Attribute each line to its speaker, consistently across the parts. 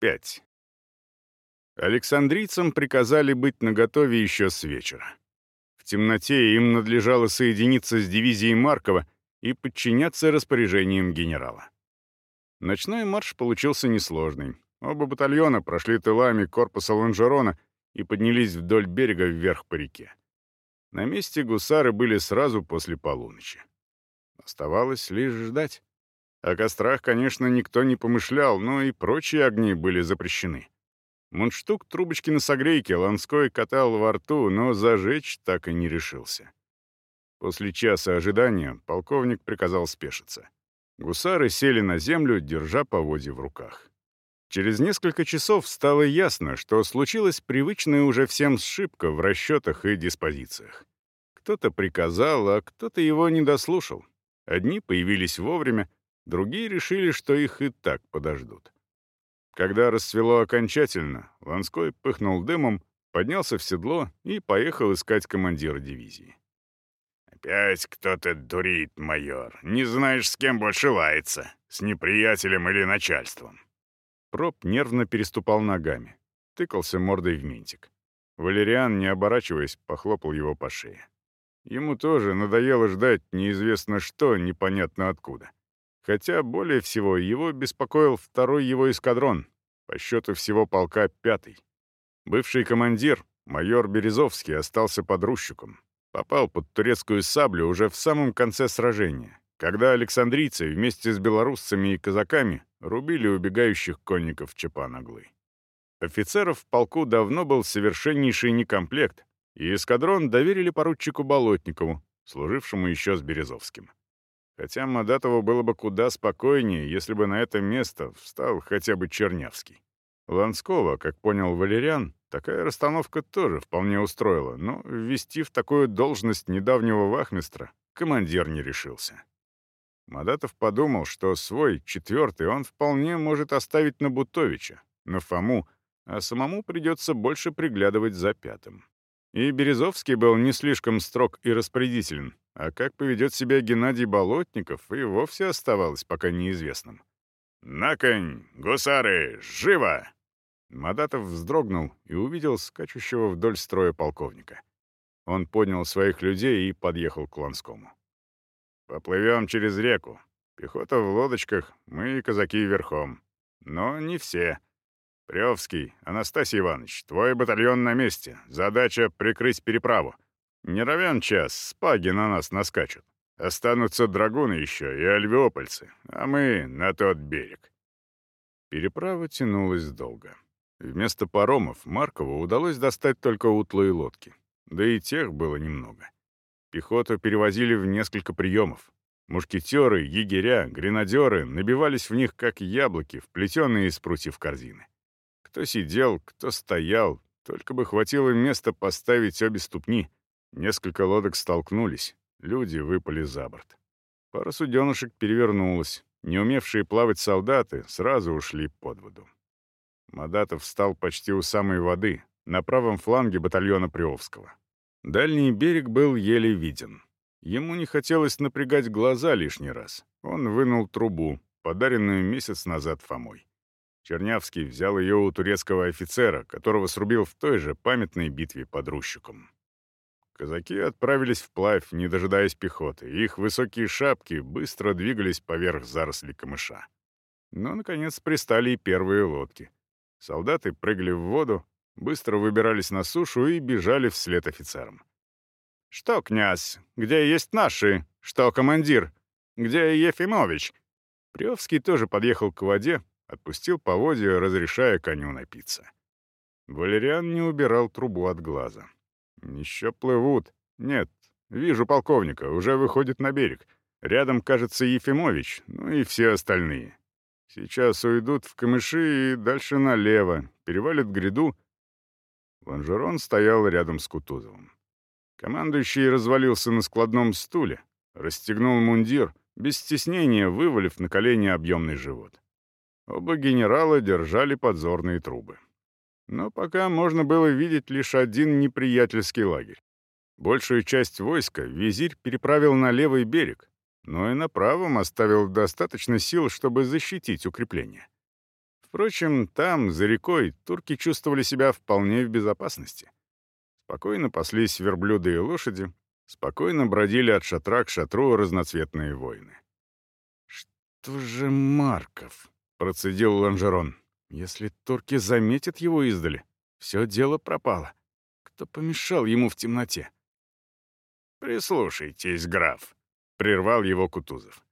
Speaker 1: 5. Александрийцам приказали быть наготове еще с вечера. В темноте им надлежало соединиться с дивизией Маркова и подчиняться распоряжениям генерала. Ночной марш получился несложный. Оба батальона прошли тылами корпуса Ланжерона и поднялись вдоль берега вверх по реке. На месте гусары были сразу после полуночи. Оставалось лишь ждать. О кострах, конечно, никто не помышлял, но и прочие огни были запрещены. Мундштук трубочки на согрейке Ланской катал во рту, но зажечь так и не решился. После часа ожидания полковник приказал спешиться. Гусары сели на землю, держа поводья в руках. Через несколько часов стало ясно, что случилась привычная уже всем сшибка в расчетах и диспозициях. Кто-то приказал, а кто-то его не дослушал. Одни появились вовремя, другие решили, что их и так подождут. Когда рассвело окончательно, Ланской пыхнул дымом, поднялся в седло и поехал искать командира дивизии.
Speaker 2: «Опять кто-то дурит, майор. Не знаешь, с кем больше лается, с неприятелем или начальством».
Speaker 1: Проб нервно переступал ногами, тыкался мордой в ментик. Валериан, не оборачиваясь, похлопал его по шее. Ему тоже надоело ждать неизвестно что, непонятно откуда. Хотя более всего его беспокоил второй его эскадрон, по счету всего полка пятый. Бывший командир, майор Березовский, остался подручиком. Попал под турецкую саблю уже в самом конце сражения, когда александрийцы вместе с белорусцами и казаками рубили убегающих конников Чапанаглы. Офицеров в полку давно был совершеннейший некомплект, и эскадрон доверили поручику Болотникову, служившему еще с Березовским. Хотя Мадатову было бы куда спокойнее, если бы на это место встал хотя бы Чернявский. Ланского, как понял Валериан, такая расстановка тоже вполне устроила, но ввести в такую должность недавнего вахмистра командир не решился. Мадатов подумал, что свой, четвертый, он вполне может оставить на Бутовича, на Фому, а самому придется больше приглядывать за пятым. И Березовский был не слишком строг и распорядителен, а как поведет себя Геннадий Болотников, и вовсе оставалось пока неизвестным.
Speaker 2: «На конь! Гусары! Живо!»
Speaker 1: Мадатов вздрогнул и увидел скачущего вдоль строя полковника. Он поднял своих людей и подъехал к Ланскому. «Поплывем через реку. Пехота в лодочках, мы, казаки, верхом. Но не все. Превский, Анастасий Иванович, твой батальон на месте. Задача — прикрыть переправу. Не равен час, спаги на нас наскачут. Останутся драгуны еще и альвеопольцы, а мы на тот берег». Переправа тянулась долго. Вместо паромов Маркову удалось достать только утлые лодки. Да и тех было немного. Пехоту перевозили в несколько приемов. Мушкетеры, егеря, гренадеры набивались в них, как яблоки, вплетенные из прутьев корзины. Кто сидел, кто стоял, только бы хватило места поставить обе ступни. Несколько лодок столкнулись, люди выпали за борт. Пара суденышек перевернулась, не умевшие плавать солдаты сразу ушли под воду. Мадатов встал почти у самой воды, на правом фланге батальона Приовского. Дальний берег был еле виден. Ему не хотелось напрягать глаза лишний раз. Он вынул трубу, подаренную месяц назад Фомой. Чернявский взял ее у турецкого офицера, которого срубил в той же памятной битве под Рущиком. Казаки отправились вплавь, не дожидаясь пехоты. Их высокие шапки быстро двигались поверх зарослей камыша. Но, наконец, пристали и первые лодки. Солдаты прыгали в воду, быстро выбирались на сушу и бежали вслед офицерам. «Что, князь, где есть наши? Что, командир? Где Ефимович?» Приовский тоже подъехал к воде, Отпустил поводья, разрешая коню напиться. Валериан не убирал трубу от глаза. «Еще плывут. Нет, вижу полковника, уже выходит на берег. Рядом, кажется, Ефимович, ну и все остальные. Сейчас уйдут в камыши и дальше налево, перевалят гряду». Ланжерон стоял рядом с Кутузовым. Командующий развалился на складном стуле, расстегнул мундир, без стеснения вывалив на колени объемный живот. Оба генерала держали подзорные трубы. Но пока можно было видеть лишь один неприятельский лагерь. Большую часть войска визирь переправил на левый берег, но и на правом оставил достаточно сил, чтобы защитить укрепление. Впрочем, там, за рекой, турки чувствовали себя вполне в безопасности. Спокойно паслись верблюды и лошади, спокойно бродили от шатра к шатру разноцветные воины. «Что же Марков?» — процедил Ланжерон. «Если турки заметят его издали, все дело пропало. Кто помешал ему в темноте?»
Speaker 2: «Прислушайтесь, граф», — прервал его Кутузов.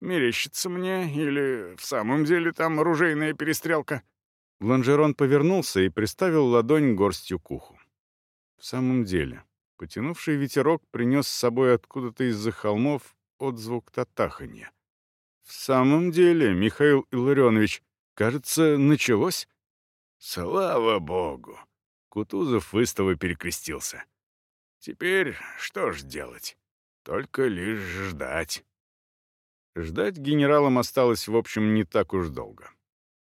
Speaker 2: «Мерещится мне, или в самом деле там оружейная перестрелка?»
Speaker 1: Ланжерон повернулся и приставил ладонь горстью к уху. В самом деле, потянувший ветерок принес с собой откуда-то из-за холмов отзвук татаханья. «В самом деле, Михаил Илларионович, кажется, началось?»
Speaker 2: «Слава богу!» Кутузов выстово перекрестился. «Теперь что ж делать? Только лишь ждать».
Speaker 1: Ждать генералам осталось, в общем, не так уж долго.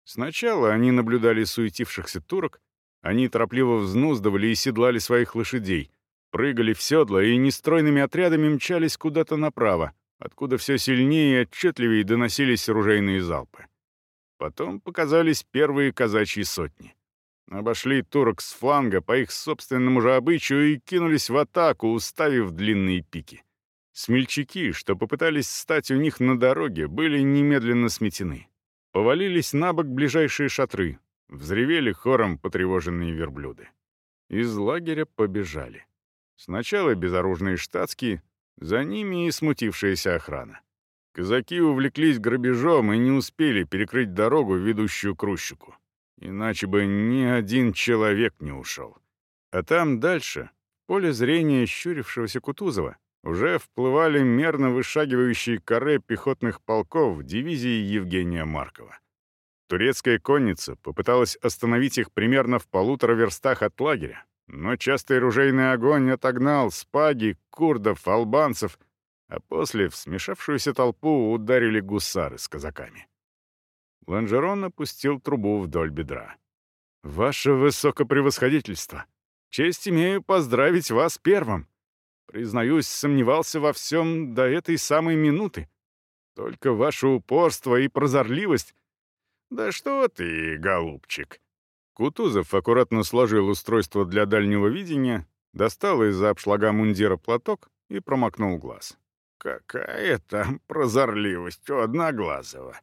Speaker 1: Сначала они наблюдали суетившихся турок, они торопливо взнуздывали и седлали своих лошадей, прыгали в седла и нестройными отрядами мчались куда-то направо, откуда все сильнее и отчетливее доносились оружейные залпы. Потом показались первые казачьи сотни. Обошли турок с фланга по их собственному же обычаю и кинулись в атаку, уставив длинные пики. Смельчаки, что попытались встать у них на дороге, были немедленно сметены. Повалились на бок ближайшие шатры, взревели хором потревоженные верблюды. Из лагеря побежали. Сначала безоружные штатские, за ними и смутившаяся охрана. Казаки увлеклись грабежом и не успели перекрыть дорогу, ведущую к Рущику. Иначе бы ни один человек не ушел. А там дальше, в поле зрения щурившегося Кутузова, уже вплывали мерно вышагивающие каре пехотных полков дивизии Евгения Маркова. Турецкая конница попыталась остановить их примерно в полутора верстах от лагеря, но частый ружейный огонь отогнал спаги, курдов, албанцев, а после в смешавшуюся толпу ударили гусары с казаками. Ланжерон опустил трубу вдоль бедра. «Ваше высокопревосходительство! Честь имею поздравить вас первым! Признаюсь, сомневался во всем до этой самой минуты. Только ваше упорство и прозорливость...»
Speaker 2: «Да что ты, голубчик!»
Speaker 1: Кутузов аккуратно сложил устройство для дальнего видения, достал из-за обшлага мундира платок и промокнул глаз.
Speaker 2: «Какая там прозорливость у Одноглазого!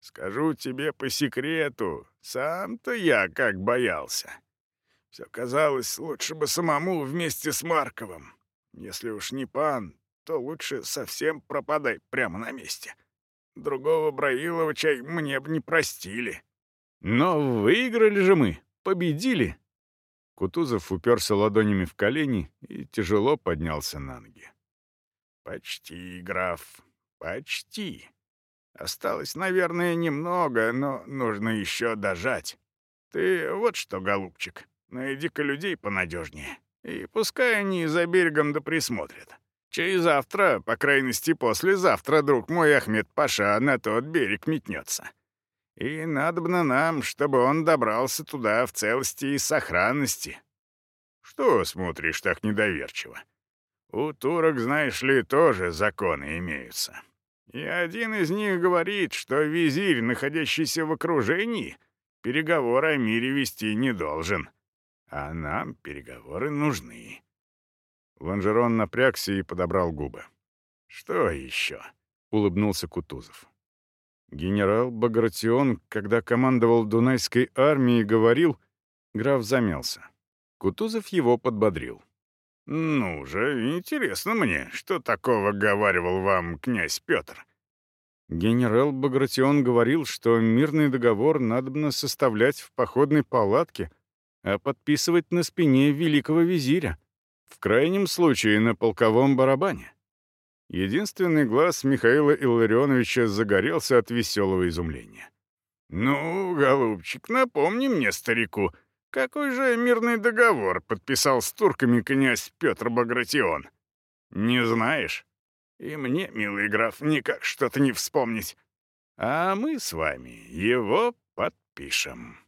Speaker 2: Скажу тебе по секрету, сам-то я как боялся. Все казалось, лучше бы самому вместе с Марковым. Если уж не пан, то лучше совсем пропадай прямо на месте. Другого Браилова чай мне бы не простили».
Speaker 1: Но выиграли же мы, победили. Кутузов уперся ладонями в колени и тяжело поднялся на ноги.
Speaker 2: «Почти, граф, почти. Осталось, наверное, немного, но нужно еще дожать. Ты вот что, голубчик, найди-ка людей понадежнее, и пускай они за берегом да присмотрят. Чей завтра, по крайности послезавтра, друг мой Ахмед Паша на тот берег метнется. И надобно нам, чтобы он добрался туда в целости и сохранности. Что смотришь так недоверчиво? У турок, знаешь ли, тоже законы имеются. И один из них говорит, что визирь, находящийся в окружении, переговоры о мире вести не должен. А нам переговоры нужны.
Speaker 1: Ланжерон напрягся и подобрал губы.
Speaker 2: «Что еще?»
Speaker 1: — улыбнулся Кутузов. Генерал Багратион, когда командовал Дунайской армией, говорил... Граф замялся. Кутузов его подбодрил.
Speaker 2: «Ну же, интересно мне, что такого говаривал вам князь Петр?»
Speaker 1: Генерал Багратион говорил, что мирный договор надобно составлять в походной палатке, а подписывать на спине великого визиря, в крайнем случае на полковом барабане. Единственный глаз Михаила Илларионовича загорелся от веселого изумления.
Speaker 2: «Ну, голубчик, напомни мне, старику, какой же мирный договор подписал с турками князь Петр Багратион? Не знаешь? И мне, милый граф, никак что-то не вспомнить. А мы с вами его подпишем».